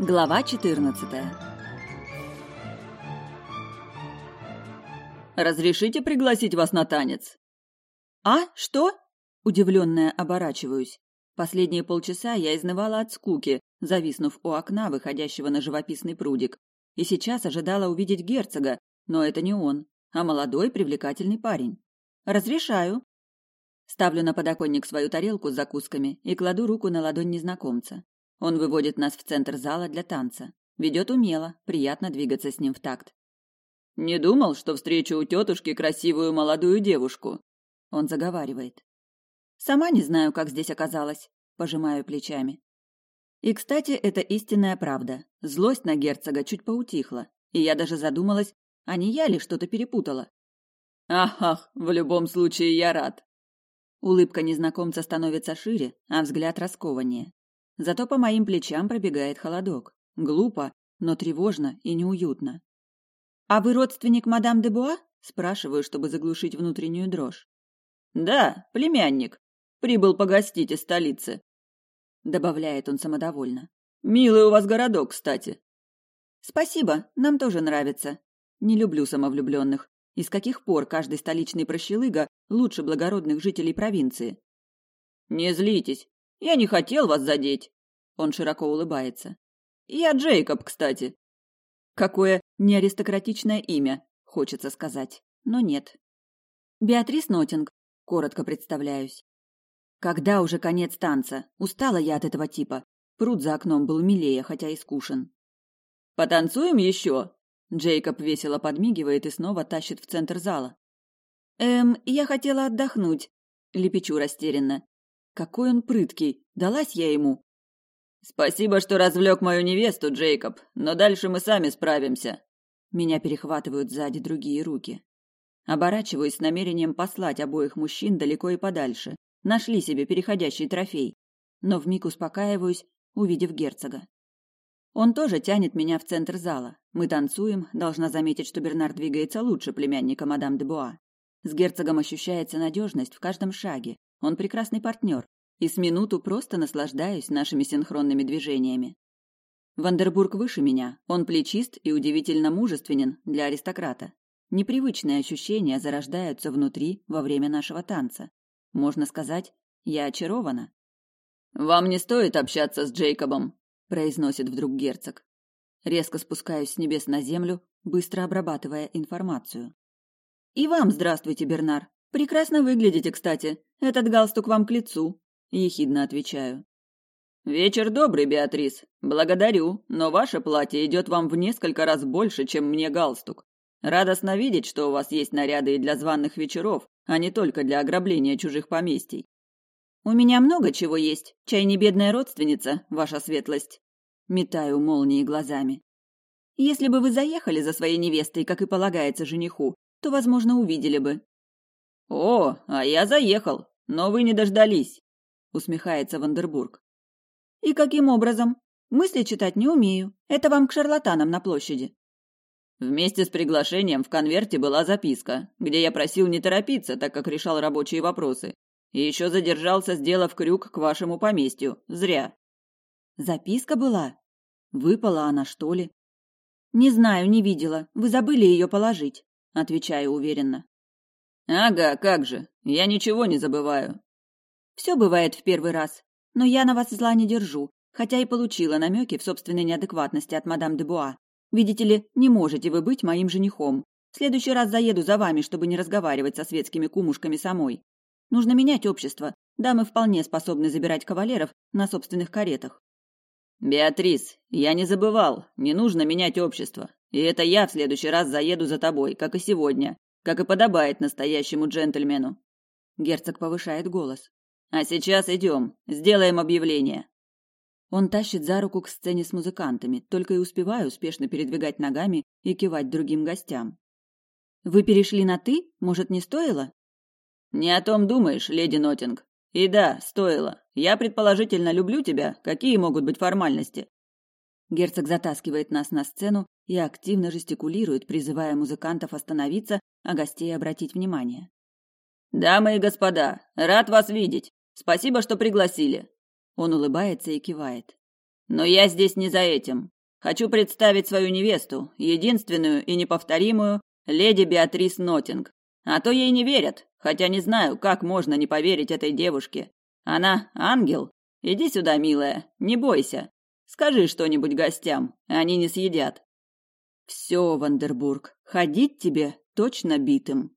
Глава 14. Разрешите пригласить вас на танец? А, что? Удивленная оборачиваюсь. Последние полчаса я изнывала от скуки, зависнув у окна, выходящего на живописный прудик, и сейчас ожидала увидеть герцога, но это не он, а молодой привлекательный парень. Разрешаю. Ставлю на подоконник свою тарелку с закусками и кладу руку на ладонь незнакомца. Он выводит нас в центр зала для танца. Ведет умело, приятно двигаться с ним в такт. «Не думал, что встречу у тетушки красивую молодую девушку», — он заговаривает. «Сама не знаю, как здесь оказалась», — пожимаю плечами. И, кстати, это истинная правда. Злость на герцога чуть поутихла, и я даже задумалась, а не я ли что-то перепутала. «Ах, ах, в любом случае я рад». Улыбка незнакомца становится шире, а взгляд раскованнее. Зато по моим плечам пробегает холодок. Глупо, но тревожно и неуютно. «А вы родственник мадам де Буа?» Спрашиваю, чтобы заглушить внутреннюю дрожь. «Да, племянник. Прибыл погостить из столицы», — добавляет он самодовольно. «Милый у вас городок, кстати». «Спасибо, нам тоже нравится. Не люблю самовлюбленных. И с каких пор каждый столичный прощелыга лучше благородных жителей провинции?» «Не злитесь. Я не хотел вас задеть. Он широко улыбается. Я Джейкоб, кстати. Какое неаристократичное имя, хочется сказать, но нет. Беатрис Нотинг, коротко представляюсь. Когда уже конец танца? Устала я от этого типа. Пруд за окном был милее, хотя и скушен. Потанцуем еще? Джейкоб весело подмигивает и снова тащит в центр зала. Эм, я хотела отдохнуть, лепечу растерянно. Какой он прыткий, далась я ему. Спасибо, что развлек мою невесту, Джейкоб, но дальше мы сами справимся. Меня перехватывают сзади другие руки. Оборачиваюсь с намерением послать обоих мужчин далеко и подальше. Нашли себе переходящий трофей. Но вмиг успокаиваюсь, увидев герцога. Он тоже тянет меня в центр зала. Мы танцуем, должна заметить, что Бернар двигается лучше племянника мадам де Буа. С герцогом ощущается надежность в каждом шаге, он прекрасный партнер, и с минуту просто наслаждаюсь нашими синхронными движениями. Вандербург выше меня, он плечист и удивительно мужественен для аристократа. Непривычные ощущения зарождаются внутри во время нашего танца. Можно сказать, я очарована. «Вам не стоит общаться с Джейкобом», – произносит вдруг герцог. Резко спускаюсь с небес на землю, быстро обрабатывая информацию. «И вам здравствуйте, Бернар. Прекрасно выглядите, кстати. Этот галстук вам к лицу, ехидно отвечаю. Вечер добрый, Беатрис. Благодарю, но ваше платье идет вам в несколько раз больше, чем мне галстук. Радостно видеть, что у вас есть наряды и для званых вечеров, а не только для ограбления чужих поместий. У меня много чего есть. Чай не бедная родственница, ваша светлость. Метаю молнии глазами. Если бы вы заехали за своей невестой, как и полагается жениху, то, возможно, увидели бы. «О, а я заехал, но вы не дождались», — усмехается Вандербург. «И каким образом? Мысли читать не умею. Это вам к шарлатанам на площади». Вместе с приглашением в конверте была записка, где я просил не торопиться, так как решал рабочие вопросы. И еще задержался, сделав крюк к вашему поместью. Зря. Записка была? Выпала она, что ли? Не знаю, не видела. Вы забыли ее положить, отвечаю уверенно. Ага, как же. Я ничего не забываю. Все бывает в первый раз. Но я на вас зла не держу, хотя и получила намеки в собственной неадекватности от мадам де Буа. Видите ли, не можете вы быть моим женихом. В следующий раз заеду за вами, чтобы не разговаривать со светскими кумушками самой. Нужно менять общество. Дамы вполне способны забирать кавалеров на собственных каретах. Беатрис, я не забывал. Не нужно менять общество. И это я в следующий раз заеду за тобой, как и сегодня как и подобает настоящему джентльмену. Герцог повышает голос. А сейчас идем, сделаем объявление. Он тащит за руку к сцене с музыкантами, только и успеваю успешно передвигать ногами и кивать другим гостям. Вы перешли на ты? Может, не стоило? Не о том думаешь, леди Нотинг. И да, стоило. Я предположительно люблю тебя. Какие могут быть формальности? Герцог затаскивает нас на сцену и активно жестикулирует, призывая музыкантов остановиться, а гостей обратить внимание. «Дамы и господа, рад вас видеть. Спасибо, что пригласили». Он улыбается и кивает. Но я здесь не за этим. Хочу представить свою невесту, единственную и неповторимую, леди Беатрис Нотинг. А то ей не верят, хотя не знаю, как можно не поверить этой девушке. Она ангел? Иди сюда, милая, не бойся. Скажи что-нибудь гостям, они не съедят. Все, Вандербург, ходить тебе точно битым.